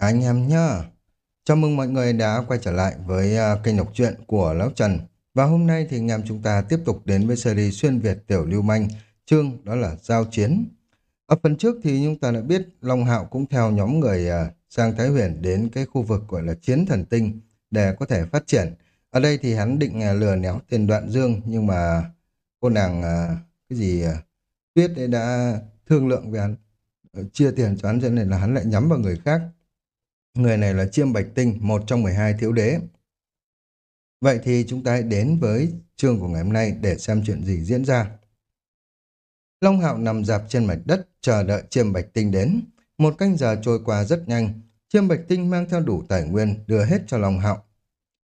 Anh em nhá. Chào mừng mọi người đã quay trở lại với à, kênh đọc truyện của Lão Trần. Và hôm nay thì anh em chúng ta tiếp tục đến với series xuyên Việt tiểu lưu manh, chương đó là giao chiến. Ở phần trước thì chúng ta đã biết Long Hạo cũng theo nhóm người à, sang Thái Huyền đến cái khu vực gọi là chiến thần tinh để có thể phát triển. Ở đây thì hắn định à, lừa néo tiền đoạn dương nhưng mà cô nàng cái gì Tuyết ấy đã thương lượng với hắn ờ, chia tiền cho hắn cho nên là hắn lại nhắm vào người khác Người này là Chiêm Bạch Tinh, một trong 12 thiếu đế. Vậy thì chúng ta hãy đến với chương của ngày hôm nay để xem chuyện gì diễn ra. Long Hạo nằm dạp trên mạch đất, chờ đợi Chiêm Bạch Tinh đến. Một canh giờ trôi qua rất nhanh, Chiêm Bạch Tinh mang theo đủ tài nguyên đưa hết cho Long Hạo.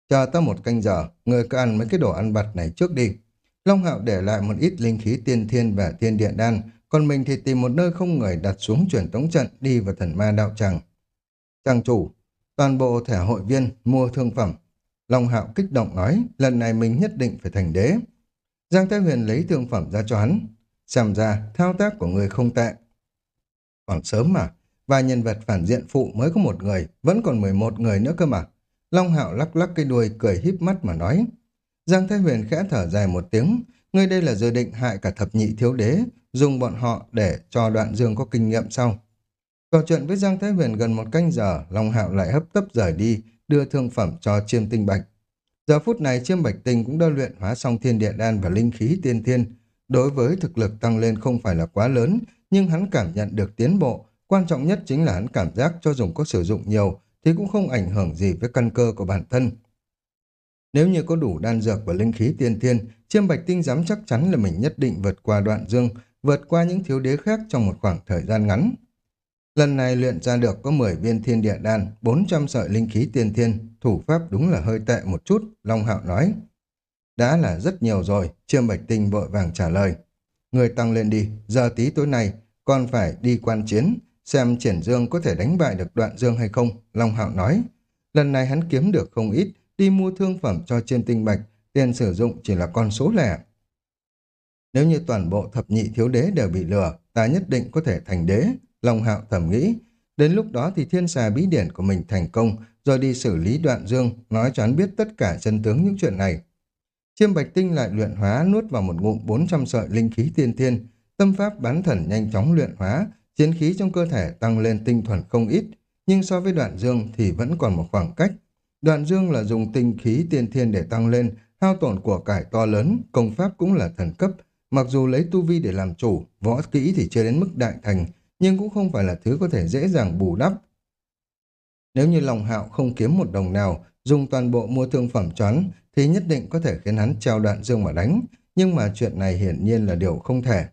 Chờ ta một canh giờ, người cứ ăn mấy cái đồ ăn vặt này trước đi. Long Hạo để lại một ít linh khí tiên thiên và thiên điện đan, còn mình thì tìm một nơi không người đặt xuống truyền tống trận đi vào thần ma đạo tràng. Trang chủ, toàn bộ thẻ hội viên mua thương phẩm. Long Hạo kích động nói, lần này mình nhất định phải thành đế. Giang Thái Huyền lấy thương phẩm ra cho hắn. Xem ra, thao tác của người không tệ. Còn sớm mà, vài nhân vật phản diện phụ mới có một người, vẫn còn 11 người nữa cơ mà. Long Hạo lắc lắc cái đuôi cười híp mắt mà nói. Giang Thái Huyền khẽ thở dài một tiếng, người đây là dự định hại cả thập nhị thiếu đế, dùng bọn họ để cho đoạn dương có kinh nghiệm sau. Trò chuyện với Giang Thái Huyền gần một canh giờ, Long Hạo lại hấp tấp rời đi, đưa thương phẩm cho Chiêm Tinh Bạch. Giờ phút này Chiêm Bạch Tinh cũng đã luyện hóa xong thiên địa đan và linh khí tiên thiên. Đối với thực lực tăng lên không phải là quá lớn, nhưng hắn cảm nhận được tiến bộ. Quan trọng nhất chính là hắn cảm giác cho dùng có sử dụng nhiều thì cũng không ảnh hưởng gì với căn cơ của bản thân. Nếu như có đủ đan dược và linh khí tiên thiên, Chiêm Bạch Tinh dám chắc chắn là mình nhất định vượt qua đoạn dương, vượt qua những thiếu đế khác trong một khoảng thời gian ngắn. Lần này luyện ra được có 10 viên thiên địa đan, 400 sợi linh khí tiên thiên, thủ pháp đúng là hơi tệ một chút, Long Hạo nói. Đã là rất nhiều rồi, Trương Bạch Tinh vội vàng trả lời. Người tăng lên đi, giờ tí tối nay, còn phải đi quan chiến, xem triển dương có thể đánh bại được đoạn dương hay không, Long Hạo nói. Lần này hắn kiếm được không ít, đi mua thương phẩm cho trên tinh bạch, tiền sử dụng chỉ là con số lẻ. Nếu như toàn bộ thập nhị thiếu đế đều bị lừa, ta nhất định có thể thành đế, Long Hạo thầm nghĩ, đến lúc đó thì thiên xà bí điển của mình thành công, rồi đi xử lý đoạn dương, nói cho hắn biết tất cả chân tướng những chuyện này. Chiêm Bạch Tinh lại luyện hóa nuốt vào một ngụm 400 sợi linh khí tiên thiên, tâm pháp bán thần nhanh chóng luyện hóa, chiến khí trong cơ thể tăng lên tinh thuần không ít, nhưng so với đoạn dương thì vẫn còn một khoảng cách. Đoạn dương là dùng tinh khí tiên thiên để tăng lên, hao tổn của cải to lớn, công pháp cũng là thần cấp, mặc dù lấy tu vi để làm chủ, võ kỹ thì chưa đến mức đại thành, nhưng cũng không phải là thứ có thể dễ dàng bù đắp. Nếu như lòng hạo không kiếm một đồng nào, dùng toàn bộ mua thương phẩm choán, thì nhất định có thể khiến hắn treo đoạn dương mà đánh, nhưng mà chuyện này hiển nhiên là điều không thể.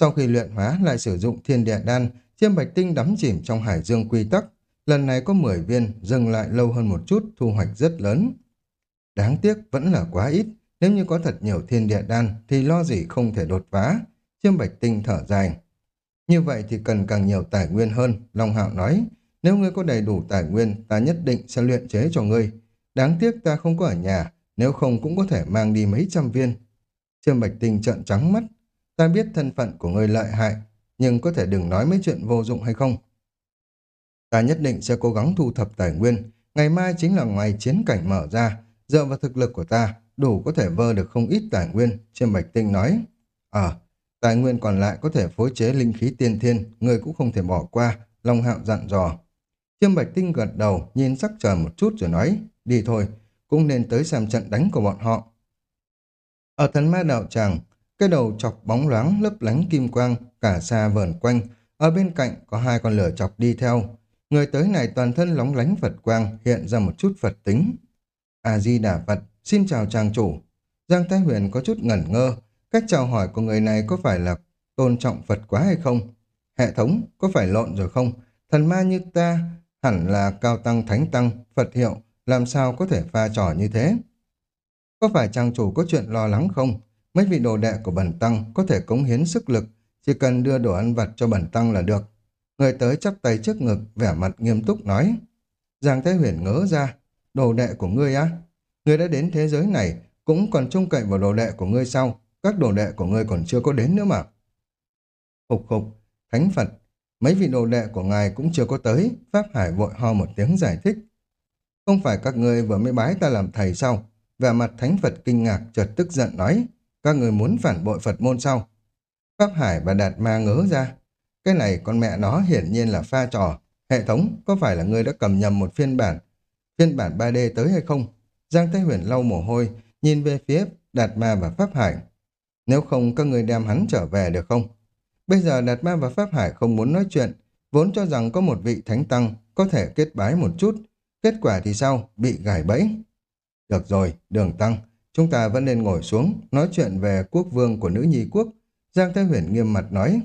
Sau khi luyện hóa lại sử dụng thiên địa đan, chiêm bạch tinh đắm chìm trong hải dương quy tắc. Lần này có 10 viên, dừng lại lâu hơn một chút, thu hoạch rất lớn. Đáng tiếc vẫn là quá ít, nếu như có thật nhiều thiên địa đan thì lo gì không thể đột phá. Chiêm bạch tinh thở dài. Như vậy thì cần càng nhiều tài nguyên hơn, Long Hạo nói. Nếu ngươi có đầy đủ tài nguyên, ta nhất định sẽ luyện chế cho ngươi. Đáng tiếc ta không có ở nhà, nếu không cũng có thể mang đi mấy trăm viên. Trương Bạch Tinh trợn trắng mắt. Ta biết thân phận của ngươi lợi hại, nhưng có thể đừng nói mấy chuyện vô dụng hay không. Ta nhất định sẽ cố gắng thu thập tài nguyên. Ngày mai chính là ngày chiến cảnh mở ra. Dựa vào thực lực của ta, đủ có thể vơ được không ít tài nguyên, Trương Bạch Tinh nói. Ờ, Tài nguyên còn lại có thể phối chế linh khí tiên thiên, người cũng không thể bỏ qua, Long Hạo dặn dò. Chiêm Bạch Tinh gật đầu, nhìn sắc trời một chút rồi nói, đi thôi, cũng nên tới xem trận đánh của bọn họ. Ở thần ma đạo tràng, cái đầu chọc bóng loáng lấp lánh kim quang, cả xa vờn quanh, ở bên cạnh có hai con lửa chọc đi theo. Người tới này toàn thân lóng lánh Phật quang, hiện ra một chút Phật tính. A-di-đà Phật, xin chào tràng chủ. Giang Thái Huyền có chút ngẩn ngơ, Cách chào hỏi của người này có phải là tôn trọng Phật quá hay không? Hệ thống có phải lộn rồi không? Thần ma như ta hẳn là cao tăng thánh tăng, Phật hiệu, làm sao có thể pha trò như thế? Có phải trang chủ có chuyện lo lắng không? Mấy vị đồ đệ của bẩn tăng có thể cống hiến sức lực, chỉ cần đưa đồ ăn vặt cho bẩn tăng là được. Người tới chắp tay trước ngực, vẻ mặt nghiêm túc nói. Giang Thế Huyền ngớ ra, đồ đệ của ngươi á? Ngươi đã đến thế giới này, cũng còn trông cậy vào đồ đệ của ngươi sao các đồ đệ của ngươi còn chưa có đến nữa mà. Hục hục, thánh Phật, Mấy vị đồ đệ của ngài cũng chưa có tới, Pháp Hải vội ho một tiếng giải thích. Không phải các người vừa mới bái ta làm thầy sao? Vẻ mặt thánh Phật kinh ngạc chợt tức giận nói, các người muốn phản bội Phật môn sao? Pháp Hải và Đạt Ma ngớ ra. Cái này con mẹ nó hiển nhiên là pha trò. Hệ thống, có phải là người đã cầm nhầm một phiên bản, phiên bản 3D tới hay không? Giang Thái Huyền lau mồ hôi, nhìn về phía Đạt Ma và Pháp Hải. Nếu không, các người đem hắn trở về được không? Bây giờ Đạt Ma và Pháp Hải không muốn nói chuyện, vốn cho rằng có một vị thánh tăng có thể kết bái một chút. Kết quả thì sao? Bị gài bẫy. Được rồi, đường tăng, chúng ta vẫn nên ngồi xuống, nói chuyện về quốc vương của nữ nhi quốc. Giang Thái Huyền nghiêm mặt nói.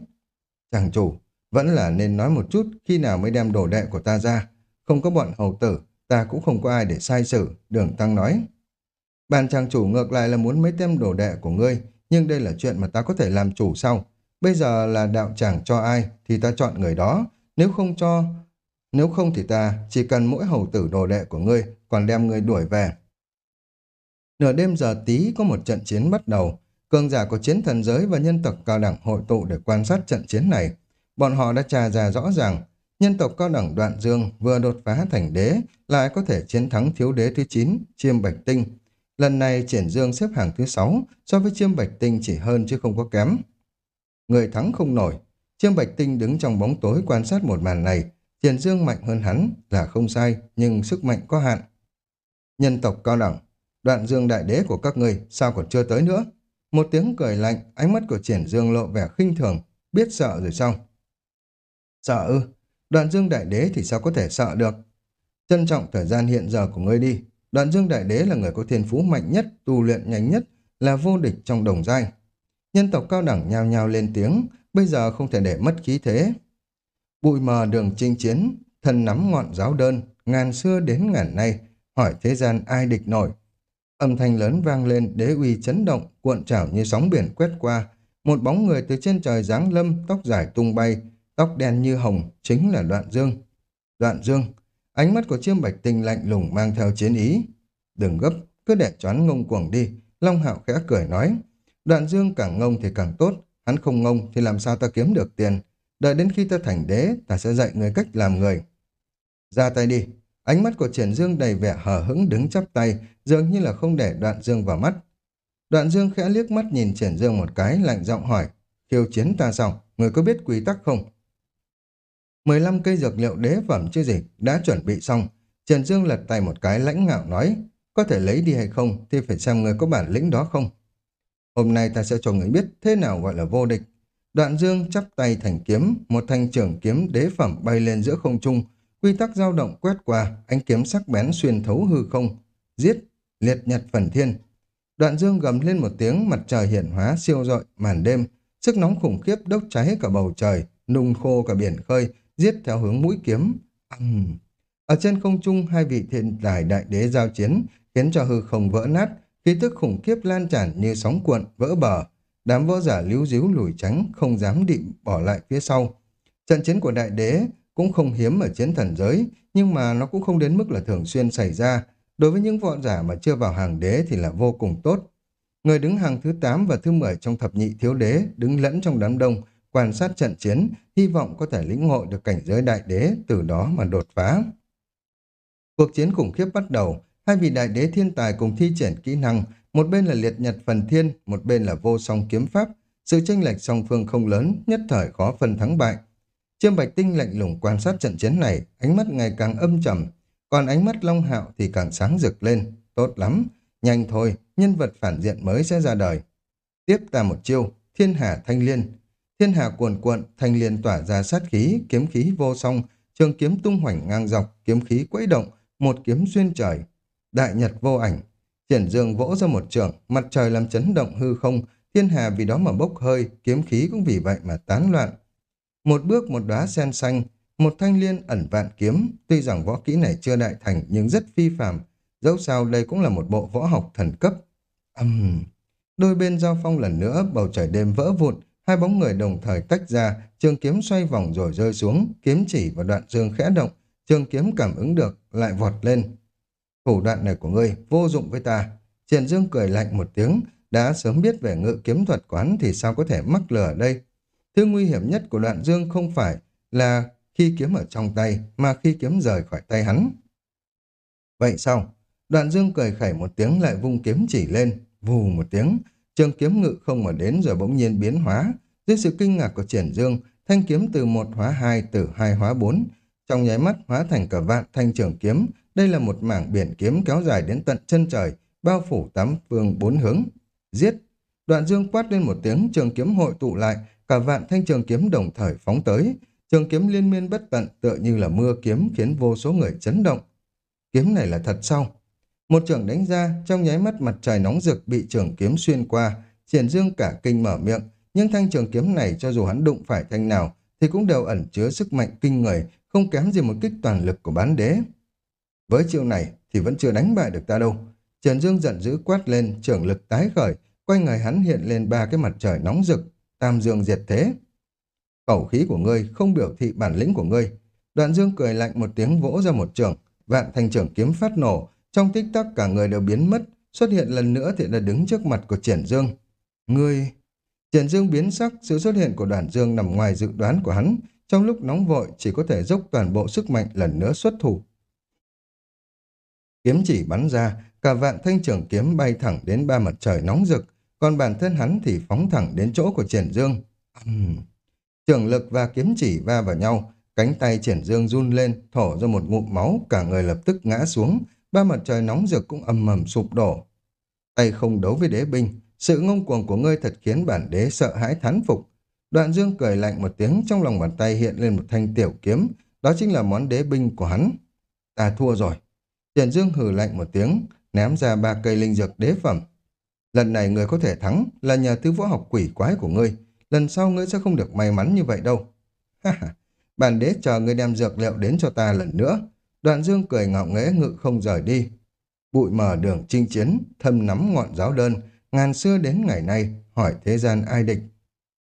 Chàng chủ, vẫn là nên nói một chút khi nào mới đem đồ đệ của ta ra. Không có bọn hầu tử, ta cũng không có ai để sai xử, đường tăng nói. Bàn chàng chủ ngược lại là muốn mấy tem đồ đệ của ngươi, nhưng đây là chuyện mà ta có thể làm chủ sau. Bây giờ là đạo tràng cho ai thì ta chọn người đó, nếu không cho... Nếu không thì ta chỉ cần mỗi hầu tử đồ đệ của ngươi còn đem ngươi đuổi về. Nửa đêm giờ tí có một trận chiến bắt đầu. Cường giả của chiến thần giới và nhân tộc cao đẳng hội tụ để quan sát trận chiến này. Bọn họ đã trà ra rõ ràng, nhân tộc cao đẳng đoạn dương vừa đột phá thành đế, lại có thể chiến thắng thiếu đế thứ 9, chiêm bạch tinh. Lần này triển dương xếp hàng thứ sáu so với chiêm bạch tinh chỉ hơn chứ không có kém. Người thắng không nổi, chiêm bạch tinh đứng trong bóng tối quan sát một màn này, triển dương mạnh hơn hắn là không sai, nhưng sức mạnh có hạn. Nhân tộc cao đẳng, đoạn dương đại đế của các ngươi sao còn chưa tới nữa? Một tiếng cười lạnh, ánh mắt của triển dương lộ vẻ khinh thường, biết sợ rồi sao? Sợ ư? Đoạn dương đại đế thì sao có thể sợ được? Trân trọng thời gian hiện giờ của ngươi đi. Đoạn dương đại đế là người có thiên phú mạnh nhất, tu luyện nhanh nhất, là vô địch trong đồng giai. Nhân tộc cao đẳng nhao nhao lên tiếng, bây giờ không thể để mất khí thế. Bụi mờ đường chinh chiến, thần nắm ngọn giáo đơn, ngàn xưa đến ngàn nay, hỏi thế gian ai địch nổi. Âm thanh lớn vang lên, đế uy chấn động, cuộn trào như sóng biển quét qua. Một bóng người từ trên trời giáng lâm, tóc dài tung bay, tóc đen như hồng, chính là Đoạn Dương. Đoạn Dương, ánh mắt của chiêm bạch tinh lạnh lùng mang theo chiến ý. Đừng gấp, cứ để choán ngông cuồng đi, Long Hạo khẽ cười nói. Đoạn Dương càng ngông thì càng tốt, hắn không ngông thì làm sao ta kiếm được tiền. Đợi đến khi ta thành đế, ta sẽ dạy người cách làm người. Ra tay đi, ánh mắt của triển dương đầy vẻ hờ hững đứng chắp tay, dường như là không để đoạn dương vào mắt. Đoạn dương khẽ liếc mắt nhìn triển dương một cái, lạnh giọng hỏi, khiêu chiến ta sao, người có biết quy tắc không? 15 cây dược liệu đế phẩm chứ gì, đã chuẩn bị xong. trần Dương lật tay một cái lãnh ngạo nói, có thể lấy đi hay không thì phải xem người có bản lĩnh đó không. Hôm nay ta sẽ cho người biết thế nào gọi là vô địch. Đoạn Dương chắp tay thành kiếm, một thanh trưởng kiếm đế phẩm bay lên giữa không trung, quy tắc dao động quét qua, ánh kiếm sắc bén xuyên thấu hư không. Giết, liệt nhật phần thiên. Đoạn Dương gầm lên một tiếng, mặt trời hiển hóa siêu rọi, màn đêm, sức nóng khủng khiếp đốt cháy cả bầu trời, nung khô cả biển khơi, giết theo hướng mũi kiếm. Uhm. Ở trên không trung, hai vị thiên tài đại đế giao chiến, khiến cho hư không vỡ nát, khí tức khủng khiếp lan tràn như sóng cuộn, vỡ bờ. Đám võ giả líu díu lùi tránh, không dám định bỏ lại phía sau. Trận chiến của đại đế cũng không hiếm ở chiến thần giới, nhưng mà nó cũng không đến mức là thường xuyên xảy ra. Đối với những võ giả mà chưa vào hàng đế thì là vô cùng tốt. Người đứng hàng thứ 8 và thứ 10 trong thập nhị thiếu đế, đứng lẫn trong đám đông, quan sát trận chiến, hy vọng có thể lĩnh ngộ được cảnh giới đại đế, từ đó mà đột phá. Cuộc chiến khủng khiếp bắt đầu, hai vị đại đế thiên tài cùng thi triển kỹ năng, một bên là liệt nhật phần thiên, một bên là vô song kiếm pháp. Sự tranh lệch song phương không lớn, nhất thời khó phân thắng bại. Trương Bạch Tinh lạnh lùng quan sát trận chiến này, ánh mắt ngày càng âm trầm, còn ánh mắt Long Hạo thì càng sáng rực lên. Tốt lắm, nhanh thôi, nhân vật phản diện mới sẽ ra đời. Tiếp ta một chiêu, thiên hà thanh liên, Thiên hạ cuồn cuộn, thanh liên tỏa ra sát khí, kiếm khí vô song, trường kiếm tung hoành ngang dọc, kiếm khí quẫy động, một kiếm xuyên trời. Đại nhật vô ảnh, triển dương vỗ ra một trường, mặt trời làm chấn động hư không, thiên hà vì đó mà bốc hơi, kiếm khí cũng vì vậy mà tán loạn. Một bước một đóa sen xanh, một thanh liên ẩn vạn kiếm, tuy rằng võ kỹ này chưa đại thành nhưng rất phi phàm, dẫu sao đây cũng là một bộ võ học thần cấp. Âm... Uhm. Đôi bên giao phong lần nữa, bầu trời đêm vỡ vụn, Hai bóng người đồng thời tách ra, trường kiếm xoay vòng rồi rơi xuống, kiếm chỉ và đoạn dương khẽ động, trường kiếm cảm ứng được, lại vọt lên. Thủ đoạn này của ngươi vô dụng với ta. Triển dương cười lạnh một tiếng, đã sớm biết về ngự kiếm thuật quán thì sao có thể mắc lừa đây. Thứ nguy hiểm nhất của đoạn dương không phải là khi kiếm ở trong tay mà khi kiếm rời khỏi tay hắn. Vậy sao? Đoạn dương cười khẩy một tiếng lại vung kiếm chỉ lên, vù một tiếng, trường kiếm ngự không mà đến rồi bỗng nhiên biến hóa. Dưới sự kinh ngạc của triển dương, thanh kiếm từ một hóa hai, từ hai hóa bốn, trong nháy mắt hóa thành cả vạn thanh trường kiếm. Đây là một mảng biển kiếm kéo dài đến tận chân trời, bao phủ tám phương bốn hướng. Giết! Đoạn dương quát lên một tiếng, trường kiếm hội tụ lại, cả vạn thanh trường kiếm đồng thời phóng tới. Trường kiếm liên miên bất tận tựa như là mưa kiếm khiến vô số người chấn động. Kiếm này là thật sao? Một trường đánh ra, trong nháy mắt mặt trời nóng rực bị trường kiếm xuyên qua, triển dương cả kinh mở miệng, nhưng thanh trường kiếm này cho dù hắn đụng phải thanh nào thì cũng đều ẩn chứa sức mạnh kinh người, không kém gì một kích toàn lực của bán đế. Với chiêu này thì vẫn chưa đánh bại được ta đâu. Trần Dương giận dữ quát lên, trưởng lực tái khởi, quanh người hắn hiện lên ba cái mặt trời nóng rực, tam dương diệt thế. Khẩu khí của ngươi không biểu thị bản lĩnh của ngươi. Đoạn Dương cười lạnh một tiếng vỗ ra một trường, vạn thanh trưởng kiếm phát nổ, trong tích tắc cả người đều biến mất, xuất hiện lần nữa thì đã đứng trước mặt của Triển Dương. Ngươi... Triển Dương biến sắc, sự xuất hiện của đoàn Dương nằm ngoài dự đoán của hắn, trong lúc nóng vội chỉ có thể dốc toàn bộ sức mạnh lần nữa xuất thủ. Kiếm chỉ bắn ra, cả vạn thanh trưởng kiếm bay thẳng đến ba mặt trời nóng rực, còn bản thân hắn thì phóng thẳng đến chỗ của Triển Dương. Uhm. Trường lực và kiếm chỉ va vào nhau, cánh tay Triển Dương run lên, thổ ra một ngụm máu, cả người lập tức ngã xuống, ba mặt trời nóng rực cũng ầm ầm sụp đổ. Tay không đấu với đế binh, sự ngông cuồng của ngươi thật khiến bản đế sợ hãi thán phục. Đoạn Dương cười lạnh một tiếng trong lòng bàn tay hiện lên một thanh tiểu kiếm, đó chính là món đế binh của hắn. Ta thua rồi. Trần Dương hừ lạnh một tiếng, ném ra ba cây linh dược đế phẩm. Lần này người có thể thắng là nhờ thứ võ học quỷ quái của ngươi. Lần sau ngươi sẽ không được may mắn như vậy đâu. Ha ha, bản đế chờ ngươi đem dược liệu đến cho ta lần nữa. Đoạn Dương cười ngạo nghễ ngự không rời đi. Bụi mờ đường chinh chiến, thâm nắm ngọn giáo đơn, ngàn xưa đến ngày nay, hỏi thế gian ai địch.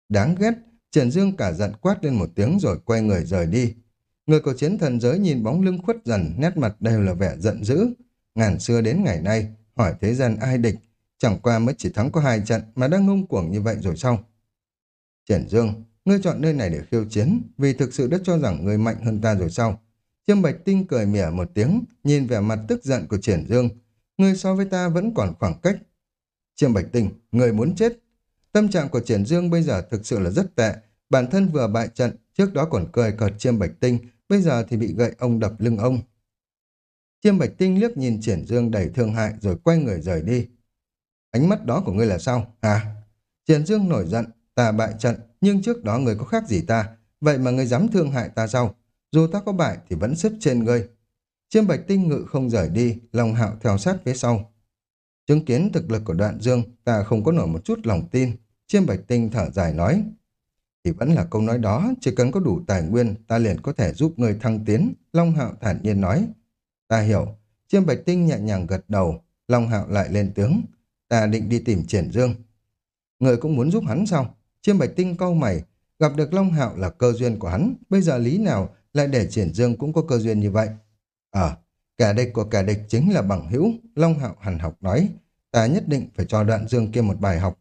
Đáng ghét, Trần Dương cả giận quát lên một tiếng rồi quay người rời đi. Người của chiến thần giới nhìn bóng lưng khuất dần, nét mặt đều là vẻ giận dữ. Ngàn xưa đến ngày nay, hỏi thế gian ai địch, chẳng qua mới chỉ thắng có hai trận mà đang ngông cuồng như vậy rồi sao? Trần Dương, ngươi chọn nơi này để khiêu chiến, vì thực sự đã cho rằng ngươi mạnh hơn ta rồi sao? Trâm Bạch Tinh cười mỉa một tiếng, nhìn vẻ mặt tức giận của Triển Dương. Ngươi so với ta vẫn còn khoảng cách. Trâm Bạch Tinh, ngươi muốn chết. Tâm trạng của Triển Dương bây giờ thực sự là rất tệ. Bản thân vừa bại trận, trước đó còn cười cợt Chiêm Bạch Tinh, bây giờ thì bị gậy ông đập lưng ông. Chiêm Bạch Tinh liếc nhìn Triển Dương đầy thương hại rồi quay người rời đi. Ánh mắt đó của ngươi là sao, hả? Triển Dương nổi giận, ta bại trận, nhưng trước đó người có khác gì ta, vậy mà ngươi dám thương hại ta sao? Dù ta có bại thì vẫn xếp trên ngươi. Chiêm Bạch Tinh ngự không rời đi, lòng hạo theo sát phía sau. Chứng kiến thực lực của đoạn dương, ta không có nổi một chút lòng tin. Chiêm Bạch Tinh thở dài nói. Thì vẫn là câu nói đó, chỉ cần có đủ tài nguyên, ta liền có thể giúp người thăng tiến. Long Hạo thản nhiên nói. Ta hiểu. Chiêm Bạch Tinh nhẹ nhàng gật đầu. Long Hạo lại lên tướng. Ta định đi tìm Triển Dương. Người cũng muốn giúp hắn sao? Chiêm Bạch Tinh câu mày. Gặp được Long Hạo là cơ duyên của hắn. Bây giờ lý nào lại để Triển Dương cũng có cơ duyên như vậy? Ờ, kẻ địch của kẻ địch chính là bằng hữu. Long Hạo hẳn học nói. Ta nhất định phải cho đoạn Dương kia một bài học.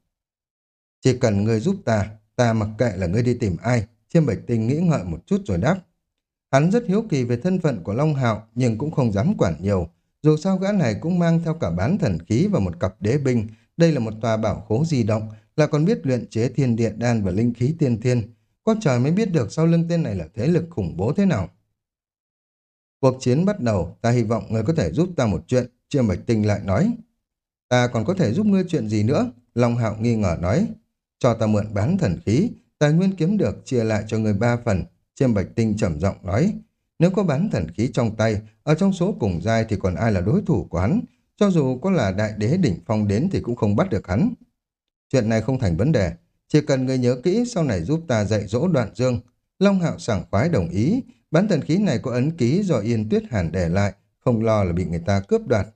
Chỉ cần ngươi giúp ta, ta mặc kệ là ngươi đi tìm ai. Chiêm Bạch Tinh nghĩ ngợi một chút rồi đáp. Hắn rất hiếu kỳ về thân phận của Long Hạo nhưng cũng không dám quản nhiều. Dù sao gã này cũng mang theo cả bán thần khí và một cặp đế binh. Đây là một tòa bảo khố di động, là còn biết luyện chế thiên địa đan và linh khí tiên thiên. Có trời mới biết được sau lưng tên này là thế lực khủng bố thế nào. Cuộc chiến bắt đầu, ta hy vọng người có thể giúp ta một chuyện. Triệu Bạch Tinh lại nói. Ta còn có thể giúp ngươi chuyện gì nữa? Long Hạo nghi ngờ nói. Cho ta mượn bán thần khí, tài nguyên kiếm được chia lại cho người ba phần. Chiêm Bạch Tinh trầm giọng nói. Nếu có bán thần khí trong tay, ở trong số cùng giai thì còn ai là đối thủ của hắn? Cho dù có là đại đế đỉnh phong đến thì cũng không bắt được hắn. Chuyện này không thành vấn đề. Chỉ cần người nhớ kỹ sau này giúp ta dạy dỗ đoạn dương. Long Hạo sảng khoái đồng ý. Bán thần khí này có ấn ký do Yên Tuyết Hàn để lại, không lo là bị người ta cướp đoạt.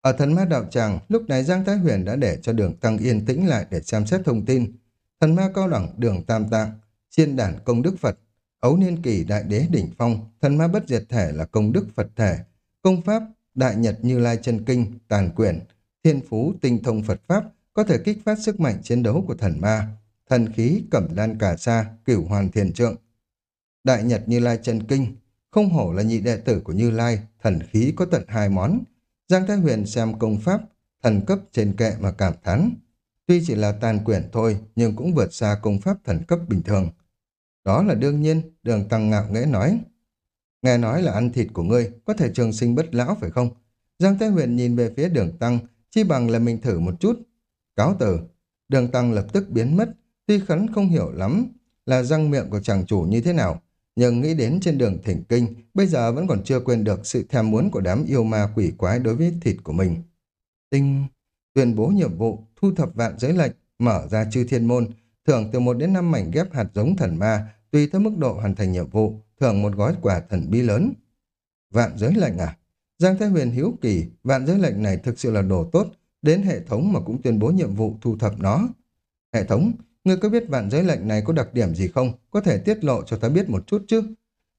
Ở thần ma đạo tràng, lúc này Giang Thái Huyền đã để cho đường tăng yên tĩnh lại để xem xét thông tin. Thần ma cao đẳng đường tam tạng, chiên đản công đức Phật, ấu niên kỳ đại đế đỉnh phong, thần ma bất diệt thể là công đức Phật thể, công pháp đại nhật như lai chân kinh, tàn quyển, thiên phú tinh thông Phật pháp có thể kích phát sức mạnh chiến đấu của thần ma, thần khí cẩm lan cả sa, cửu hoàn thiền trượng. Đại Nhật Như Lai Trần Kinh, không hổ là nhị đệ tử của Như Lai, thần khí có tận hai món. Giang Thái Huyền xem công pháp, thần cấp trên kệ mà cảm thán. Tuy chỉ là tàn quyển thôi, nhưng cũng vượt xa công pháp thần cấp bình thường. Đó là đương nhiên, đường tăng ngạo nghễ nói. Nghe nói là ăn thịt của ngươi, có thể trường sinh bất lão phải không? Giang Thái Huyền nhìn về phía đường tăng, chi bằng là mình thử một chút. Cáo từ, đường tăng lập tức biến mất, tuy khấn không hiểu lắm là răng miệng của chàng chủ như thế nào, nhưng nghĩ đến trên đường thỉnh kinh, bây giờ vẫn còn chưa quên được sự thèm muốn của đám yêu ma quỷ quái đối với thịt của mình. Tinh tuyên bố nhiệm vụ, thu thập vạn giới lệnh, mở ra chư thiên môn, thưởng từ một đến năm mảnh ghép hạt giống thần ma, tùy theo mức độ hoàn thành nhiệm vụ, thưởng một gói quà thần bí lớn. Vạn giới lệnh à? Giang Thái Huyền hiếu kỳ, vạn giới lệnh này thực sự là đồ tốt, đến hệ thống mà cũng tuyên bố nhiệm vụ thu thập nó. Hệ thống, ngươi có biết vạn giới lệnh này có đặc điểm gì không? Có thể tiết lộ cho ta biết một chút chứ?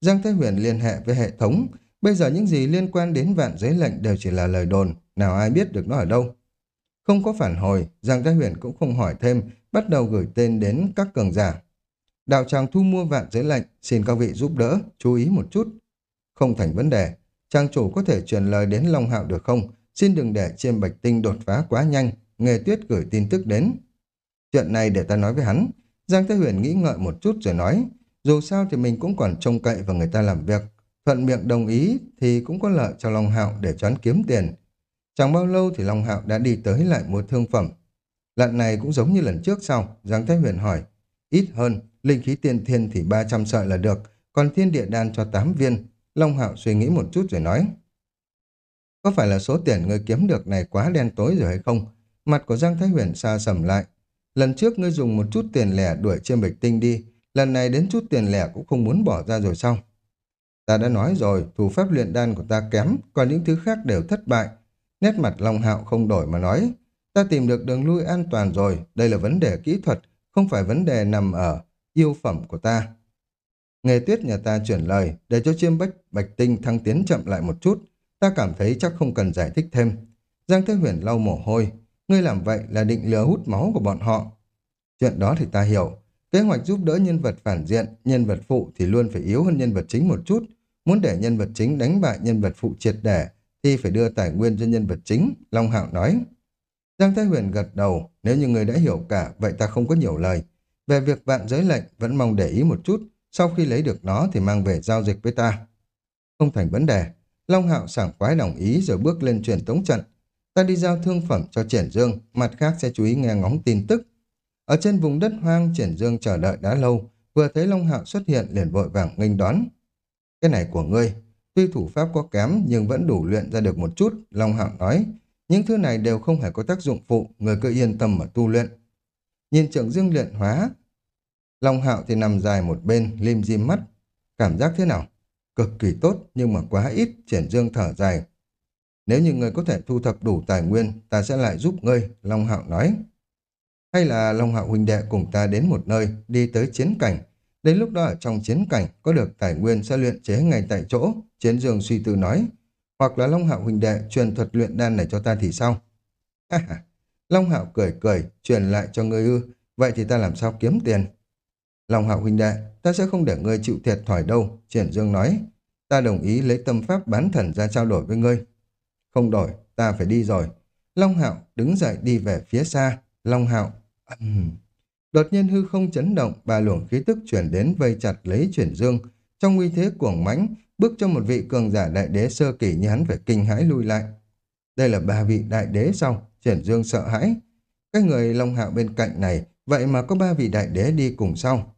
Giang Thái Huyền liên hệ với hệ thống, bây giờ những gì liên quan đến vạn giới lệnh đều chỉ là lời đồn, nào ai biết được nó ở đâu. Không có phản hồi, Giang Thái Huyền cũng không hỏi thêm, bắt đầu gửi tên đến các cường giả. Đạo tràng thu mua vạn giới lệnh, xin các vị giúp đỡ, chú ý một chút. Không thành vấn đề, trang chủ có thể truyền lời đến Long Hạo được không? Xin đừng để chiêm bạch tinh đột phá quá nhanh, nghề tuyết gửi tin tức đến. Chuyện này để ta nói với hắn. Giang Thế Huyền nghĩ ngợi một chút rồi nói, dù sao thì mình cũng còn trông cậy vào người ta làm việc. Thuận miệng đồng ý thì cũng có lợi cho Long Hạo để choán kiếm tiền. Chẳng bao lâu thì Long Hạo đã đi tới lại mua thương phẩm. Lần này cũng giống như lần trước sau, Giang Thế Huyền hỏi, ít hơn, linh khí tiên thiên thì 300 sợi là được, còn thiên địa đan cho 8 viên. Long Hạo suy nghĩ một chút rồi nói, có phải là số tiền ngươi kiếm được này quá đen tối rồi hay không? Mặt của Giang Thái Huyền xa sầm lại. Lần trước ngươi dùng một chút tiền lẻ đuổi chiêm bạch tinh đi, lần này đến chút tiền lẻ cũng không muốn bỏ ra rồi sao? Ta đã nói rồi, thủ pháp luyện đan của ta kém, còn những thứ khác đều thất bại. Nét mặt Long Hạo không đổi mà nói, ta tìm được đường lui an toàn rồi, đây là vấn đề kỹ thuật, không phải vấn đề nằm ở yêu phẩm của ta. Nghề tuyết nhà ta chuyển lời, để cho chiêm bách bạch tinh thăng tiến chậm lại một chút, ta cảm thấy chắc không cần giải thích thêm. Giang Thế Huyền lau mồ hôi, ngươi làm vậy là định lừa hút máu của bọn họ. Chuyện đó thì ta hiểu, kế hoạch giúp đỡ nhân vật phản diện, nhân vật phụ thì luôn phải yếu hơn nhân vật chính một chút. Muốn để nhân vật chính đánh bại nhân vật phụ triệt để thì phải đưa tài nguyên cho nhân vật chính, Long Hạo nói. Giang Thái Huyền gật đầu, nếu như người đã hiểu cả, vậy ta không có nhiều lời. Về việc vạn giới lệnh, vẫn mong để ý một chút, sau khi lấy được nó thì mang về giao dịch với ta. Không thành vấn đề, Long Hạo sảng khoái đồng ý rồi bước lên truyền tống trận. Ta đi giao thương phẩm cho Triển Dương, mặt khác sẽ chú ý nghe ngóng tin tức. Ở trên vùng đất hoang, Triển Dương chờ đợi đã lâu, vừa thấy Long Hạo xuất hiện liền vội vàng nghênh đón. Cái này của ngươi, tuy thủ pháp có kém nhưng vẫn đủ luyện ra được một chút, Long Hạo nói. Những thứ này đều không hề có tác dụng phụ, người cứ yên tâm mà tu luyện. Nhìn trưởng Dương luyện hóa, Long Hạo thì nằm dài một bên, lim dim mắt. Cảm giác thế nào? Cực kỳ tốt nhưng mà quá ít, triển dương thở dài. Nếu như ngươi có thể thu thập đủ tài nguyên, ta sẽ lại giúp ngươi, Long Hạo nói. Hay là Long Hạo huynh đệ cùng ta đến một nơi, đi tới chiến cảnh. Đến lúc đó ở trong chiến cảnh, có được tài nguyên sẽ luyện chế ngay tại chỗ, chiến dương suy tư nói. Hoặc là Long Hạo huynh đệ truyền thuật luyện đan này cho ta thì sao? Long Hạo cười cười, truyền lại cho ngươi ư, vậy thì ta làm sao kiếm tiền? Long Hạo huynh đệ, ta sẽ không để ngươi chịu thiệt thòi đâu, Triển Dương nói. Ta đồng ý lấy tâm pháp bán thần ra trao đổi với ngươi. Không đổi, ta phải đi rồi. Long Hạo đứng dậy đi về phía xa. Long Hạo, ầm. Đột nhiên hư không chấn động, ba luồng khí tức chuyển đến vây chặt lấy Triển Dương. Trong uy thế cuồng mãnh, bước cho một vị cường giả đại đế sơ kỳ như hắn phải kinh hãi lui lại. Đây là ba vị đại đế sau. Triển Dương sợ hãi. Cái người Long Hạo bên cạnh này, vậy mà có ba vị đại đế đi cùng sau.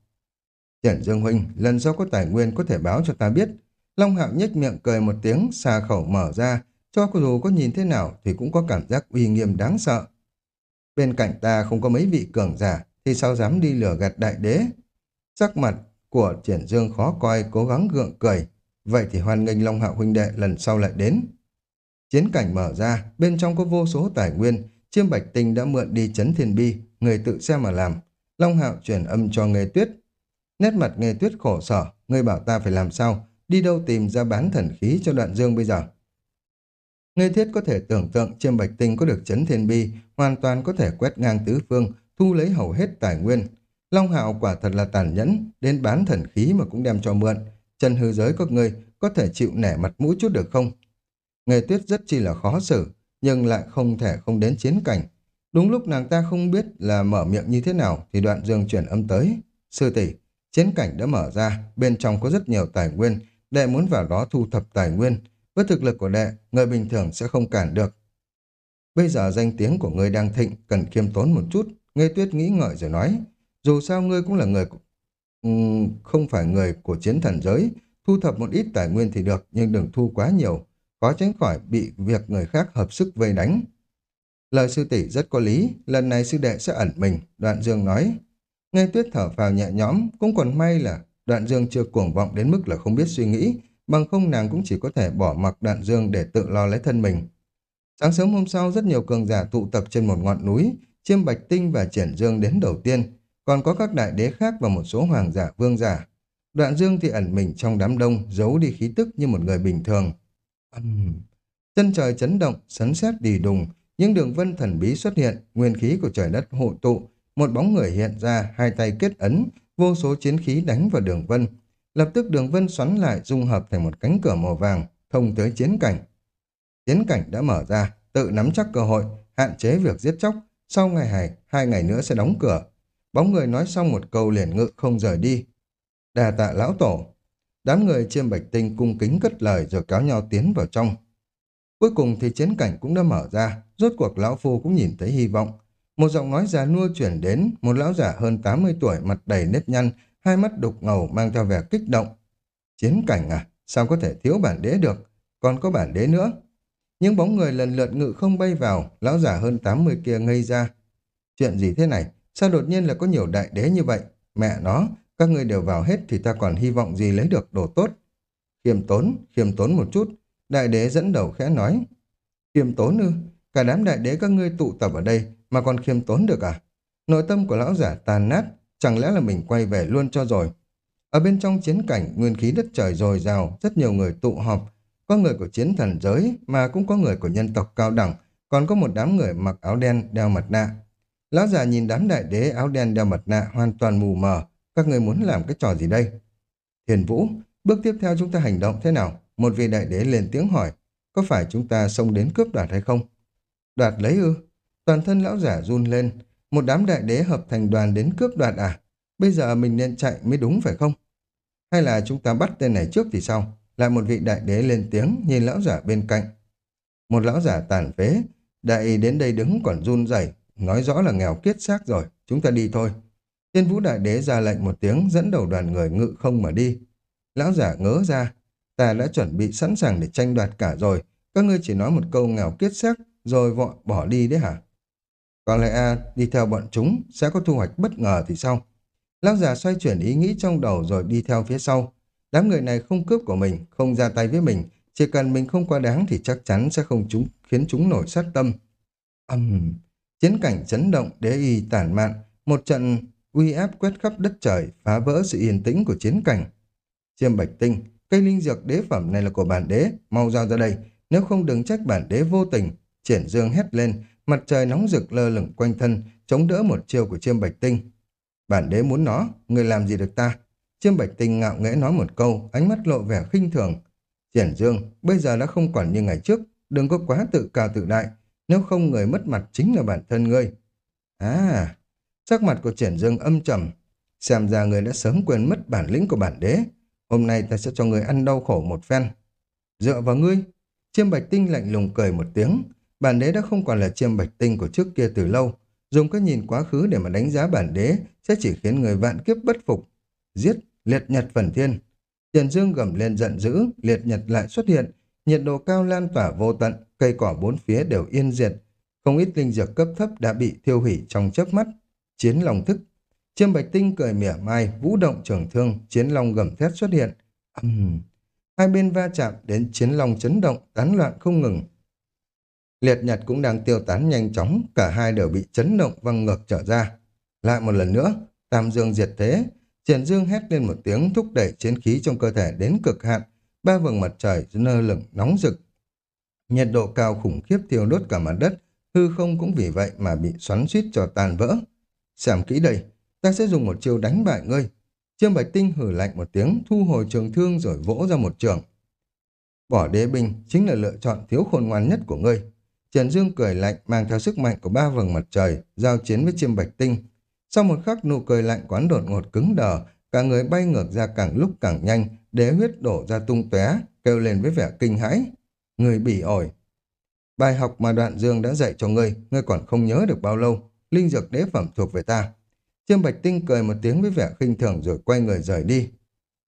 Triển Dương Huynh, lần sau có tài nguyên có thể báo cho ta biết. Long Hạo nhếch miệng cười một tiếng, xà khẩu mở ra, cho dù có nhìn thế nào thì cũng có cảm giác uy nghiêm đáng sợ. Bên cạnh ta không có mấy vị cường giả, thì sao dám đi lừa gạt đại đế? Sắc mặt của Triển Dương khó coi, cố gắng gượng cười. Vậy thì hoan nghênh Long Hạo huynh đệ lần sau lại đến. Chiến cảnh mở ra, bên trong có vô số tài nguyên, chiêm bạch tinh đã mượn đi chấn thiên bi, người tự xem mà làm. Long Hạo chuyển âm cho nghề tuyết, Nét mặt nghe tuyết khổ sở, ngươi bảo ta phải làm sao, đi đâu tìm ra bán thần khí cho đoạn dương bây giờ. Nghe thiết có thể tưởng tượng chiêm bạch tinh có được chấn thiên bi, hoàn toàn có thể quét ngang tứ phương, thu lấy hầu hết tài nguyên. Long Hạo quả thật là tàn nhẫn, đến bán thần khí mà cũng đem cho mượn. Chân hư giới các ngươi có thể chịu nẻ mặt mũi chút được không? Nghề tuyết rất chi là khó xử, nhưng lại không thể không đến chiến cảnh. Đúng lúc nàng ta không biết là mở miệng như thế nào thì đoạn dương chuyển âm tới. Sư tỷ, chiến cảnh đã mở ra, bên trong có rất nhiều tài nguyên, đệ muốn vào đó thu thập tài nguyên. Với thực lực của đệ, người bình thường sẽ không cản được. Bây giờ danh tiếng của ngươi đang thịnh, cần khiêm tốn một chút. Ngươi tuyết nghĩ ngợi rồi nói, dù sao ngươi cũng là người không phải người của chiến thần giới, thu thập một ít tài nguyên thì được, nhưng đừng thu quá nhiều, khó tránh khỏi bị việc người khác hợp sức vây đánh. Lời sư tỷ rất có lý, lần này sư đệ sẽ ẩn mình, đoạn dương nói. Nghe tuyết thở phào nhẹ nhõm, cũng còn may là đoạn dương chưa cuồng vọng đến mức là không biết suy nghĩ, bằng không nàng cũng chỉ có thể bỏ mặc đoạn dương để tự lo lấy thân mình. Sáng sớm hôm sau, rất nhiều cường giả tụ tập trên một ngọn núi, chiêm bạch tinh và triển dương đến đầu tiên, còn có các đại đế khác và một số hoàng giả vương giả. Đoạn dương thì ẩn mình trong đám đông, giấu đi khí tức như một người bình thường. Uhm. Chân trời chấn động, sấn sét đi đùng, những đường vân thần bí xuất hiện, nguyên khí của trời đất hội tụ, một bóng người hiện ra, hai tay kết ấn, vô số chiến khí đánh vào đường vân. Lập tức đường vân xoắn lại dung hợp thành một cánh cửa màu vàng, thông tới chiến cảnh. Chiến cảnh đã mở ra, tự nắm chắc cơ hội, hạn chế việc giết chóc, sau ngày hai, hai ngày nữa sẽ đóng cửa. Bóng người nói xong một câu liền ngự không rời đi. Đà tạ lão tổ. Đám người chiêm bạch tinh cung kính cất lời rồi cáo nhau tiến vào trong. Cuối cùng thì chiến cảnh cũng đã mở ra, rốt cuộc lão phu cũng nhìn thấy hy vọng. Một giọng nói già nua chuyển đến, một lão giả hơn 80 tuổi mặt đầy nếp nhăn, hai mắt đục ngầu mang theo vẻ kích động. Chiến cảnh à, sao có thể thiếu bản đế được, còn có bản đế nữa. Những bóng người lần lượt ngự không bay vào, lão giả hơn 80 kia ngây ra. Chuyện gì thế này, sao đột nhiên là có nhiều đại đế như vậy? Mẹ nó, các người đều vào hết thì ta còn hy vọng gì lấy được đồ tốt. Khiêm tốn, khiêm tốn một chút, đại đế dẫn đầu khẽ nói. Khiêm tốn ư, cả đám đại đế các ngươi tụ tập ở đây mà còn khiêm tốn được à? Nội tâm của lão giả tàn nát, chẳng lẽ là mình quay về luôn cho rồi. Ở bên trong chiến cảnh, nguyên khí đất trời dồi dào, rất nhiều người tụ họp, có người của chiến thần giới mà cũng có người của nhân tộc cao đẳng, còn có một đám người mặc áo đen đeo mặt nạ. Lão già nhìn đám đại đế áo đen đeo mặt nạ hoàn toàn mù mờ, các người muốn làm cái trò gì đây? Thiền Vũ, bước tiếp theo chúng ta hành động thế nào? Một vị đại đế lên tiếng hỏi, có phải chúng ta xông đến cướp đoạt hay không? Đoạt lấy ư? Toàn thân lão giả run lên, một đám đại đế hợp thành đoàn đến cướp đoạt à? Bây giờ mình nên chạy mới đúng phải không? Hay là chúng ta bắt tên này trước thì sao? Lại một vị đại đế lên tiếng nhìn lão giả bên cạnh. Một lão giả tàn phế, đại đến đây đứng còn run rẩy nói rõ là nghèo kiết xác rồi, chúng ta đi thôi. Thiên vũ đại đế ra lệnh một tiếng dẫn đầu đoàn người ngự không mà đi. Lão giả ngớ ra, ta đã chuẩn bị sẵn sàng để tranh đoạt cả rồi, các ngươi chỉ nói một câu nghèo kiết xác rồi vội bỏ đi đấy hả? Có lẽ đi theo bọn chúng sẽ có thu hoạch bất ngờ thì sao? Lão già xoay chuyển ý nghĩ trong đầu rồi đi theo phía sau. Đám người này không cướp của mình, không ra tay với mình, chỉ cần mình không quá đáng thì chắc chắn sẽ không chúng khiến chúng nổi sát tâm. Âm, Uhm. chiến cảnh chấn động, đế y tản mạn, một trận uy áp quét khắp đất trời, phá vỡ sự yên tĩnh của chiến cảnh. Chiêm bạch tinh, cây linh dược đế phẩm này là của bản đế, mau giao ra đây, nếu không đừng trách bản đế vô tình. Triển dương hét lên, mặt trời nóng rực lơ lửng quanh thân, chống đỡ một chiêu của chiêm bạch tinh. Bản đế muốn nó, người làm gì được ta? Chiêm Bạch Tinh ngạo nghễ nói một câu, ánh mắt lộ vẻ khinh thường. Triển Dương, bây giờ đã không còn như ngày trước, đừng có quá tự cao tự đại, nếu không người mất mặt chính là bản thân ngươi. À, sắc mặt của Triển Dương âm trầm, xem ra người đã sớm quên mất bản lĩnh của bản đế. Hôm nay ta sẽ cho người ăn đau khổ một phen. Dựa vào ngươi, Chiêm Bạch Tinh lạnh lùng cười một tiếng, bản đế đã không còn là Chiêm Bạch Tinh của trước kia từ lâu. Dùng cái nhìn quá khứ để mà đánh giá bản đế sẽ chỉ khiến người vạn kiếp bất phục. Giết liệt nhật phần thiên. Tiền dương gầm lên giận dữ, liệt nhật lại xuất hiện, nhiệt độ cao lan tỏa vô tận, cây cỏ bốn phía đều yên diệt. Không ít linh dược cấp thấp đã bị thiêu hủy trong chớp mắt. Chiến long thức. Chiêm bạch tinh cười mỉa mai, vũ động trường thương, chiến long gầm thét xuất hiện. Uhm. Hai bên va chạm đến chiến long chấn động, tán loạn không ngừng. Liệt nhật cũng đang tiêu tán nhanh chóng, cả hai đều bị chấn động văng ngược trở ra. Lại một lần nữa, tam dương diệt thế, Triển Dương hét lên một tiếng thúc đẩy chiến khí trong cơ thể đến cực hạn, ba vầng mặt trời nơ lửng nóng rực. Nhiệt độ cao khủng khiếp thiêu đốt cả mặt đất, hư không cũng vì vậy mà bị xoắn suýt cho tan vỡ. Xem kỹ đây, ta sẽ dùng một chiêu đánh bại ngươi. Chiêm Bạch Tinh hử lạnh một tiếng, thu hồi trường thương rồi vỗ ra một trường. Bỏ đế binh chính là lựa chọn thiếu khôn ngoan nhất của ngươi. Trần Dương cười lạnh mang theo sức mạnh của ba vầng mặt trời, giao chiến với chim bạch tinh. Sau một khắc nụ cười lạnh quán đột ngột cứng đờ, cả người bay ngược ra càng lúc càng nhanh, đế huyết đổ ra tung tóe, kêu lên với vẻ kinh hãi. Người bị ổi. Bài học mà đoạn dương đã dạy cho ngươi, ngươi còn không nhớ được bao lâu. Linh dược đế phẩm thuộc về ta. Chiêm Bạch Tinh cười một tiếng với vẻ khinh thường rồi quay người rời đi.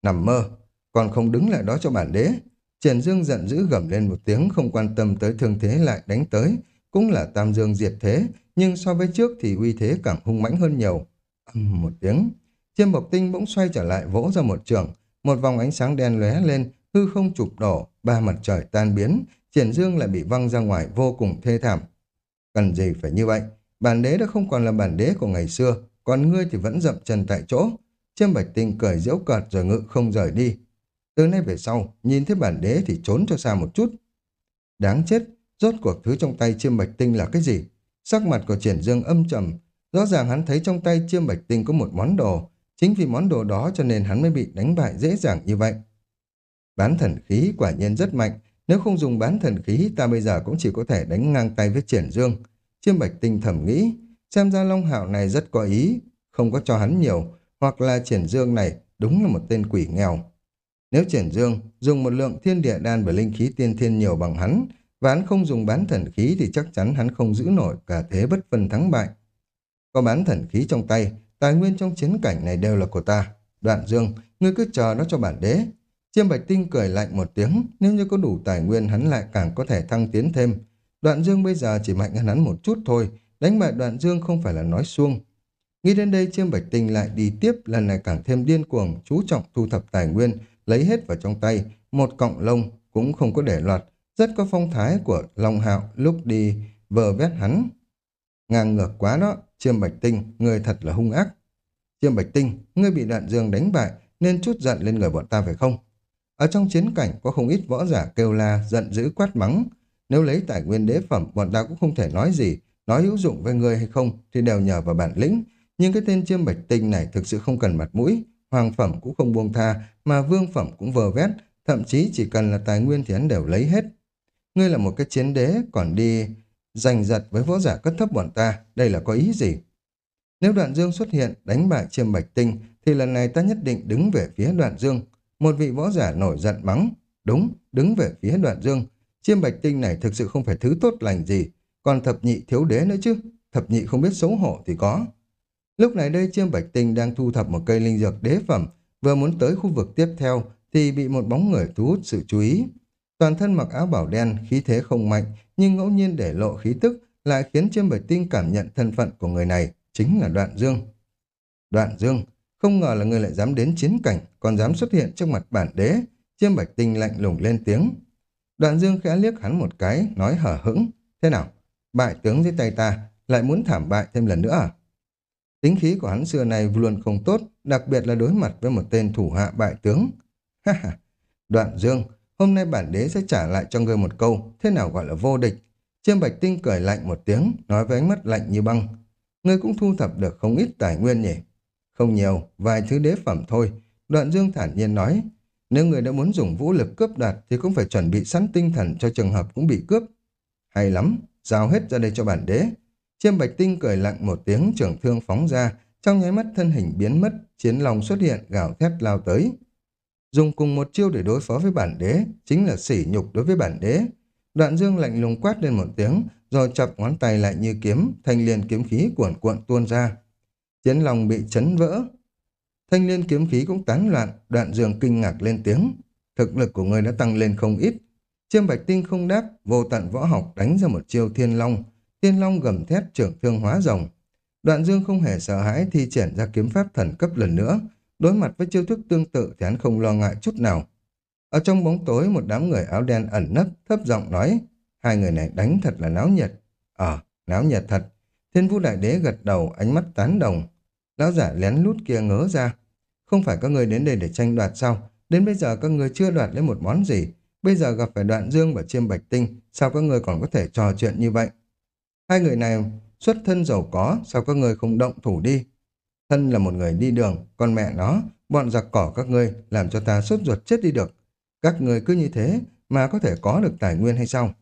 Nằm mơ, còn không đứng lại đó cho bản đế. Trần Dương giận dữ gầm lên một tiếng không quan tâm tới thương thế lại đánh tới. Cũng là tam dương diệt thế, nhưng so với trước thì uy thế càng hung mãnh hơn nhiều. Âm một tiếng, chiêm bộc tinh bỗng xoay trở lại vỗ ra một trường. Một vòng ánh sáng đen lóe lên, hư không chụp đổ, ba mặt trời tan biến. Triển Dương lại bị văng ra ngoài vô cùng thê thảm. Cần gì phải như vậy? Bản đế đã không còn là bản đế của ngày xưa, còn ngươi thì vẫn dậm chân tại chỗ. Chiêm bạch tinh cười giễu cợt rồi ngự không rời đi. Từ nay về sau, nhìn thấy bản đế thì trốn cho xa một chút. Đáng chết, rốt cuộc thứ trong tay chiêm bạch tinh là cái gì? Sắc mặt của triển dương âm trầm, rõ ràng hắn thấy trong tay chiêm bạch tinh có một món đồ. Chính vì món đồ đó cho nên hắn mới bị đánh bại dễ dàng như vậy. Bán thần khí quả nhiên rất mạnh, nếu không dùng bán thần khí ta bây giờ cũng chỉ có thể đánh ngang tay với triển dương. Chiêm bạch tinh thầm nghĩ, xem ra Long Hạo này rất có ý, không có cho hắn nhiều, hoặc là triển dương này đúng là một tên quỷ nghèo. Nếu triển dương dùng một lượng thiên địa đan và linh khí tiên thiên nhiều bằng hắn, và hắn không dùng bán thần khí thì chắc chắn hắn không giữ nổi cả thế bất phân thắng bại. Có bán thần khí trong tay, tài nguyên trong chiến cảnh này đều là của ta. Đoạn dương, ngươi cứ chờ nó cho bản đế. Chiêm Bạch Tinh cười lạnh một tiếng, nếu như có đủ tài nguyên hắn lại càng có thể thăng tiến thêm. Đoạn dương bây giờ chỉ mạnh hơn hắn một chút thôi, đánh bại đoạn dương không phải là nói xuông. Nghĩ đến đây Chiêm Bạch Tinh lại đi tiếp, lần này càng thêm điên cuồng, chú trọng thu thập tài nguyên, lấy hết vào trong tay, một cọng lông cũng không có để lọt, rất có phong thái của Long Hạo lúc đi vờ vét hắn. Ngang ngược quá đó, Chiêm Bạch Tinh, người thật là hung ác. Chiêm Bạch Tinh, ngươi bị đoạn dương đánh bại nên chút giận lên người bọn ta phải không? Ở trong chiến cảnh có không ít võ giả kêu la, giận dữ quát mắng. Nếu lấy tài nguyên đế phẩm, bọn ta cũng không thể nói gì, nói hữu dụng với ngươi hay không thì đều nhờ vào bản lĩnh. Nhưng cái tên Chiêm Bạch Tinh này thực sự không cần mặt mũi, hoàng phẩm cũng không buông tha, mà vương phẩm cũng vờ vét, thậm chí chỉ cần là tài nguyên thì hắn đều lấy hết. Ngươi là một cái chiến đế, còn đi giành giật với võ giả cấp thấp bọn ta, đây là có ý gì? Nếu đoạn dương xuất hiện đánh bại chiêm bạch tinh, thì lần này ta nhất định đứng về phía đoạn dương. Một vị võ giả nổi giận mắng, đúng, đứng về phía đoạn dương. Chiêm bạch tinh này thực sự không phải thứ tốt lành gì, còn thập nhị thiếu đế nữa chứ, thập nhị không biết xấu hổ thì có. Lúc này đây chiêm bạch tinh đang thu thập một cây linh dược đế phẩm, vừa muốn tới khu vực tiếp theo thì bị một bóng người thu hút sự chú ý. Toàn thân mặc áo bảo đen, khí thế không mạnh, nhưng ngẫu nhiên để lộ khí tức lại khiến chiêm bạch tinh cảm nhận thân phận của người này, chính là Đoạn Dương. Đoạn Dương, không ngờ là người lại dám đến chiến cảnh, còn dám xuất hiện trước mặt bản đế, chiêm bạch tinh lạnh lùng lên tiếng. Đoạn Dương khẽ liếc hắn một cái, nói hở hững, thế nào, bại tướng dưới tay ta, lại muốn thảm bại thêm lần nữa à? Tính khí của hắn xưa này luôn không tốt, đặc biệt là đối mặt với một tên thủ hạ bại tướng. Ha ha, đoạn dương, hôm nay bản đế sẽ trả lại cho ngươi một câu, thế nào gọi là vô địch. Chiêm Bạch Tinh cười lạnh một tiếng, nói với ánh mắt lạnh như băng. Ngươi cũng thu thập được không ít tài nguyên nhỉ? Không nhiều, vài thứ đế phẩm thôi. Đoạn dương thản nhiên nói, nếu người đã muốn dùng vũ lực cướp đoạt thì cũng phải chuẩn bị sẵn tinh thần cho trường hợp cũng bị cướp. Hay lắm, giao hết ra đây cho bản đế. Chiêm Bạch Tinh cười lạnh một tiếng trưởng thương phóng ra, trong nháy mắt thân hình biến mất, chiến long xuất hiện gào thét lao tới. Dùng cùng một chiêu để đối phó với bản đế, chính là sỉ nhục đối với bản đế. Đoạn dương lạnh lùng quát lên một tiếng, rồi chập ngón tay lại như kiếm, thanh liên kiếm khí cuộn cuộn tuôn ra. Chiến long bị chấn vỡ. Thanh liên kiếm khí cũng tán loạn, đoạn dương kinh ngạc lên tiếng. Thực lực của người đã tăng lên không ít. Chiêm Bạch Tinh không đáp, vô tận võ học đánh ra một chiêu thiên long, Tiên Long gầm thét trưởng thương hóa rồng. Đoạn Dương không hề sợ hãi thi triển ra kiếm pháp thần cấp lần nữa. Đối mặt với chiêu thức tương tự thì hắn không lo ngại chút nào. Ở trong bóng tối một đám người áo đen ẩn nấp thấp giọng nói hai người này đánh thật là náo nhiệt. Ờ, náo nhiệt thật. Thiên vũ đại đế gật đầu ánh mắt tán đồng. Lão giả lén lút kia ngớ ra. Không phải các người đến đây để tranh đoạt sao? Đến bây giờ các người chưa đoạt lấy một món gì. Bây giờ gặp phải đoạn dương và chiêm bạch tinh. Sao các người còn có thể trò chuyện như vậy? Hai người này xuất thân giàu có, sao các người không động thủ đi? Thân là một người đi đường, con mẹ nó, bọn giặc cỏ các ngươi làm cho ta sốt ruột chết đi được. Các người cứ như thế mà có thể có được tài nguyên hay sao?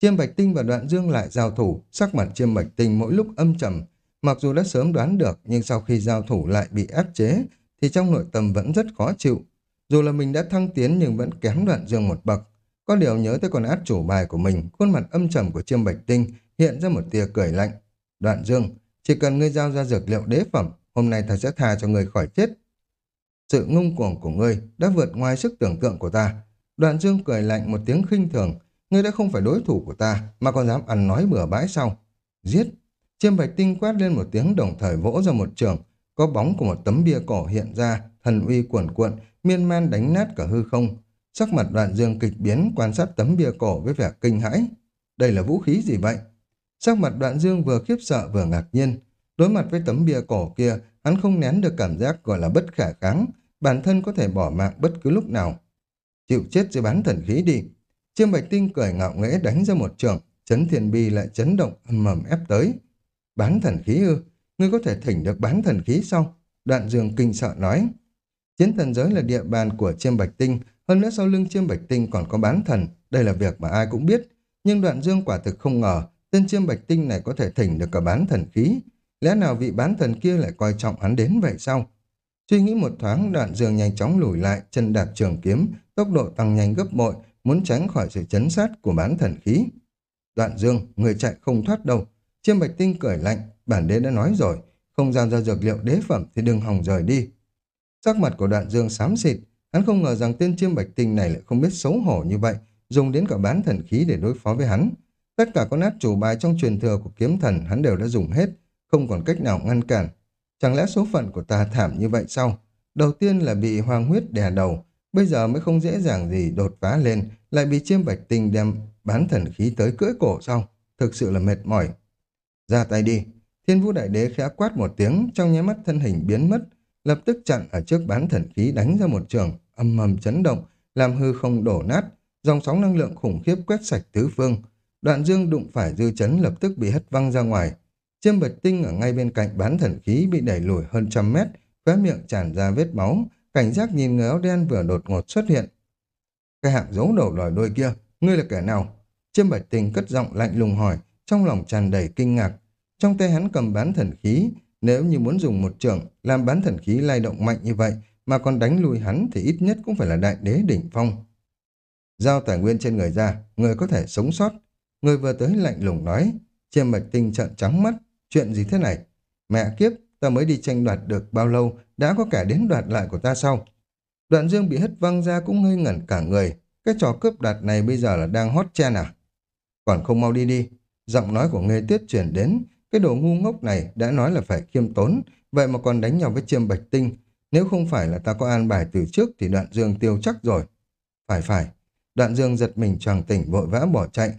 Chiêm Bạch Tinh và Đoạn Dương lại giao thủ, sắc mặt Chiêm Bạch Tinh mỗi lúc âm trầm. Mặc dù đã sớm đoán được, nhưng sau khi giao thủ lại bị áp chế, thì trong nội tâm vẫn rất khó chịu. Dù là mình đã thăng tiến nhưng vẫn kém Đoạn Dương một bậc. Có điều nhớ tới con át chủ bài của mình, khuôn mặt âm trầm của Chiêm Bạch Tinh hiện ra một tia cười lạnh. Đoạn Dương, chỉ cần ngươi giao ra dược liệu đế phẩm, hôm nay ta sẽ tha cho ngươi khỏi chết. Sự ngung cuồng của ngươi đã vượt ngoài sức tưởng tượng của ta. Đoạn Dương cười lạnh một tiếng khinh thường, ngươi đã không phải đối thủ của ta, mà còn dám ăn nói bừa bãi sau. Giết! Chiêm Bạch Tinh quát lên một tiếng đồng thời vỗ ra một trường, có bóng của một tấm bia cổ hiện ra, thần uy cuồn cuộn, miên man đánh nát cả hư không. Sắc mặt đoạn dương kịch biến quan sát tấm bia cổ với vẻ kinh hãi. Đây là vũ khí gì vậy? Sắc mặt đoạn dương vừa khiếp sợ vừa ngạc nhiên. Đối mặt với tấm bia cổ kia, hắn không nén được cảm giác gọi là bất khả kháng, bản thân có thể bỏ mạng bất cứ lúc nào. Chịu chết dưới bán thần khí đi. Chiêm Bạch Tinh cười ngạo nghễ đánh ra một trường, chấn thiền bi lại chấn động âm mầm ép tới. Bán thần khí ư? Ngươi có thể thỉnh được bán thần khí sao? Đoạn dương kinh sợ nói. Chiến thần giới là địa bàn của chiêm bạch tinh, hơn nữa sau lưng chiêm bạch tinh còn có bán thần. Đây là việc mà ai cũng biết. Nhưng đoạn dương quả thực không ngờ tên chiêm bạch tinh này có thể thỉnh được cả bán thần khí. Lẽ nào vị bán thần kia lại coi trọng hắn đến vậy sao? Suy nghĩ một thoáng, đoạn dương nhanh chóng lùi lại, chân đạp trường kiếm, tốc độ tăng nhanh gấp bội, muốn tránh khỏi sự chấn sát của bán thần khí. Đoạn dương, người chạy không thoát đâu. Chiêm bạch tinh cười lạnh, bản đế đã nói rồi, không giao ra dược liệu đế phẩm thì đừng hòng rời đi. Sắc mặt của đoạn dương xám xịt, hắn không ngờ rằng tên chiêm bạch tinh này lại không biết xấu hổ như vậy, dùng đến cả bán thần khí để đối phó với hắn. Tất cả con át chủ bài trong truyền thừa của kiếm thần hắn đều đã dùng hết, không còn cách nào ngăn cản. Chẳng lẽ số phận của ta thảm như vậy sao? Đầu tiên là bị hoàng huyết đè đầu, bây giờ mới không dễ dàng gì đột phá lên, lại bị chiêm bạch tinh đem bán thần khí tới cưỡi cổ sau, Thực sự là mệt mỏi. Ra tay đi. Thiên vũ đại đế khẽ quát một tiếng, trong nháy mắt thân hình biến mất, lập tức chặn ở trước bán thần khí đánh ra một trường, âm mầm chấn động, làm hư không đổ nát, dòng sóng năng lượng khủng khiếp quét sạch tứ phương. Đoạn dương đụng phải dư chấn lập tức bị hất văng ra ngoài. Chiêm bạch tinh ở ngay bên cạnh bán thần khí bị đẩy lùi hơn trăm mét, khóe miệng tràn ra vết máu, cảnh giác nhìn người áo đen vừa đột ngột xuất hiện. Cái hạng giấu đầu lòi đôi kia, ngươi là kẻ nào? Chiêm bạch tinh cất giọng lạnh lùng hỏi, trong lòng tràn đầy kinh ngạc. Trong tay hắn cầm bán thần khí, nếu như muốn dùng một trường làm bán thần khí lay động mạnh như vậy mà còn đánh lùi hắn thì ít nhất cũng phải là đại đế đỉnh phong. Giao tài nguyên trên người ra, người có thể sống sót. Người vừa tới lạnh lùng nói, chiêm bạch tinh trợn trắng mắt, chuyện gì thế này? Mẹ kiếp, ta mới đi tranh đoạt được bao lâu, đã có kẻ đến đoạt lại của ta sau. Đoạn dương bị hất văng ra cũng ngây ngẩn cả người, cái trò cướp đoạt này bây giờ là đang hot trend à? Còn không mau đi đi, giọng nói của Nghê Tuyết chuyển đến, cái đồ ngu ngốc này đã nói là phải khiêm tốn, vậy mà còn đánh nhau với chiêm bạch tinh. Nếu không phải là ta có an bài từ trước thì đoạn dương tiêu chắc rồi. Phải phải, đoạn dương giật mình choàng tỉnh vội vã bỏ chạy.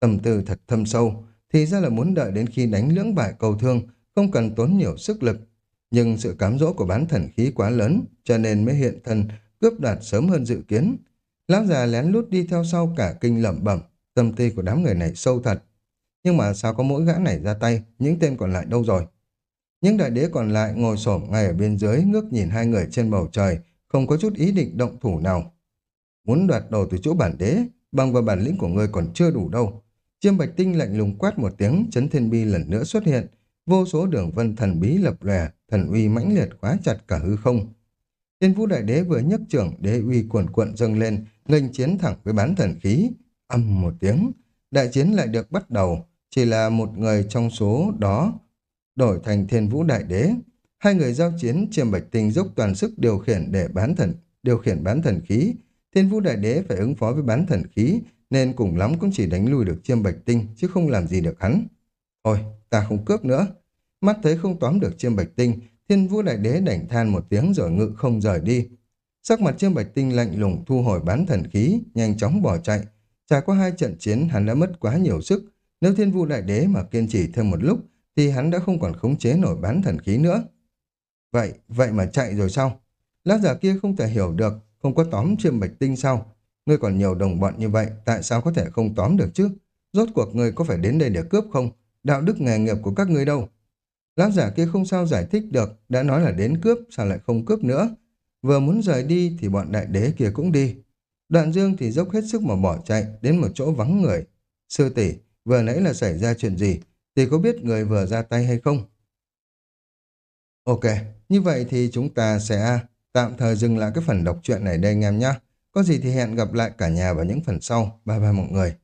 Tâm tư thật thâm sâu, thì ra là muốn đợi đến khi đánh lưỡng bại cầu thương, không cần tốn nhiều sức lực. Nhưng sự cám dỗ của bán thần khí quá lớn, cho nên mới hiện thân cướp đoạt sớm hơn dự kiến. Lão già lén lút đi theo sau cả kinh lẩm bẩm, tâm tư của đám người này sâu thật. Nhưng mà sao có mỗi gã này ra tay, những tên còn lại đâu rồi? Những đại đế còn lại ngồi xổm ngay ở bên dưới ngước nhìn hai người trên bầu trời, không có chút ý định động thủ nào. Muốn đoạt đồ từ chỗ bản đế, bằng vào bản lĩnh của ngươi còn chưa đủ đâu. Chiêm Bạch Tinh lạnh lùng quát một tiếng, chấn thiên bi lần nữa xuất hiện, vô số đường vân thần bí lập lòe, thần uy mãnh liệt khóa chặt cả hư không. Tiên Vũ Đại Đế vừa nhấc trưởng, đế uy cuồn cuộn dâng lên, nghênh chiến thẳng với bán thần khí, âm một tiếng, đại chiến lại được bắt đầu, chỉ là một người trong số đó đổi thành thiên vũ đại đế. Hai người giao chiến, chiêm bạch tinh dốc toàn sức điều khiển để bán thần, điều khiển bán thần khí. Thiên vũ đại đế phải ứng phó với bán thần khí, nên cùng lắm cũng chỉ đánh lui được chiêm bạch tinh, chứ không làm gì được hắn. Thôi, ta không cướp nữa. Mắt thấy không tóm được chiêm bạch tinh, thiên vũ đại đế đảnh than một tiếng rồi ngự không rời đi. Sắc mặt chiêm bạch tinh lạnh lùng thu hồi bán thần khí, nhanh chóng bỏ chạy. Trải qua hai trận chiến hắn đã mất quá nhiều sức, nếu thiên vu đại đế mà kiên trì thêm một lúc, thì hắn đã không còn khống chế nổi bán thần khí nữa. Vậy, vậy mà chạy rồi sao? Lão giả kia không thể hiểu được, không có tóm chiêm bạch tinh sao? Ngươi còn nhiều đồng bọn như vậy, tại sao có thể không tóm được chứ? Rốt cuộc ngươi có phải đến đây để cướp không? Đạo đức nghề nghiệp của các ngươi đâu? Lão giả kia không sao giải thích được, đã nói là đến cướp, sao lại không cướp nữa. Vừa muốn rời đi thì bọn đại đế kia cũng đi. Đoạn dương thì dốc hết sức mà bỏ chạy đến một chỗ vắng người. Sư tỷ vừa nãy là xảy ra chuyện gì? thì có biết người vừa ra tay hay không? Ok, như vậy thì chúng ta sẽ tạm thời dừng lại cái phần đọc truyện này đây anh em nhé. Có gì thì hẹn gặp lại cả nhà vào những phần sau. Bye bye mọi người.